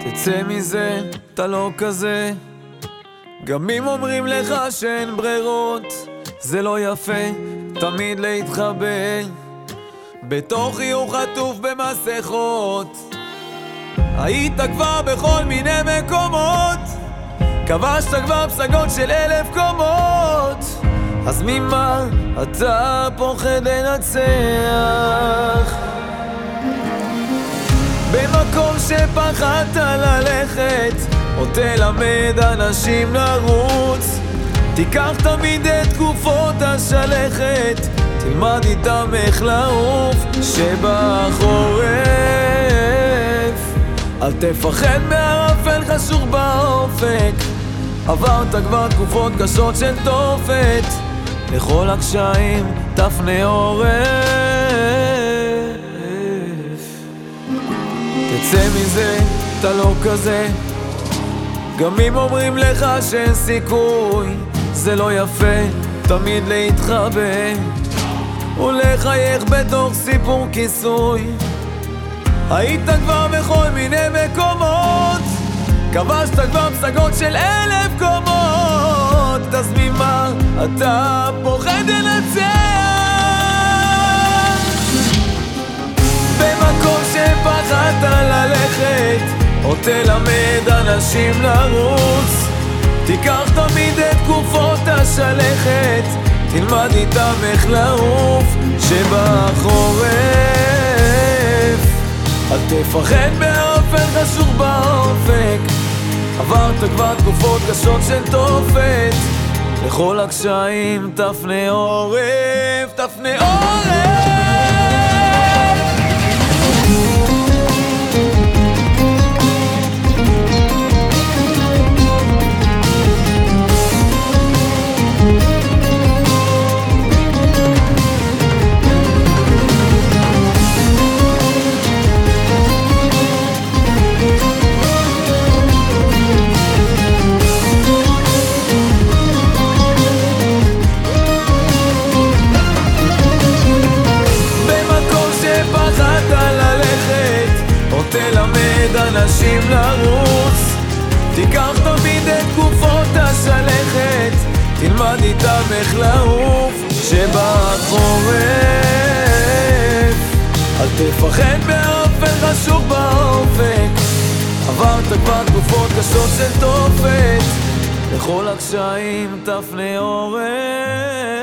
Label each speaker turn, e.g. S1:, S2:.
S1: תצא מזה, אתה לא כזה. גם אם אומרים לך שאין ברירות, זה לא יפה, תמיד להתחבא. בתוך חיוך עטוף במסכות. היית כבר בכל מיני מקומות, כבשת כבר פסגות של אלף קומות. אז ממה אתה פוחד לנצח? שפחדת ללכת, או תלמד אנשים לרוץ. תיקח תמיד את תקופות השלכת, תלמד איתם איך לעוף שבחורף. אל תפחד מהערפל חשוך באופק, עברת כבר תקופות קשות של תופת, לכל הקשיים תפנה עורף. תצא מזה, אתה לא כזה. גם אם אומרים לך שאין סיכוי, זה לא יפה, תמיד להתחבא. ולחייך בתוך סיפור כיסוי. היית כבר בכל מיני מקומות, כבשת כבר פסגות של אלף קומות. אז ממה אתה פוחד לנצח? תלמד אנשים לרוץ. תיקח תמיד את תקופות השלכת, תלמד איתם איך לעוף שבחורף. אל תפחד מהאופן חשוך באופק, עברת כבר תקופות קשות של תופת. לכל הקשיים תפנה עורף, תפנה עורף אנשים לרוץ. תיקח תמיד את תקופות השלכת, תלמד איתם איך לעוף שבחורף. אל תפחד מהאופן חשוך באופק, עברת כבר תקופות קשות של תופת, לכל הקשיים תפנה עורף.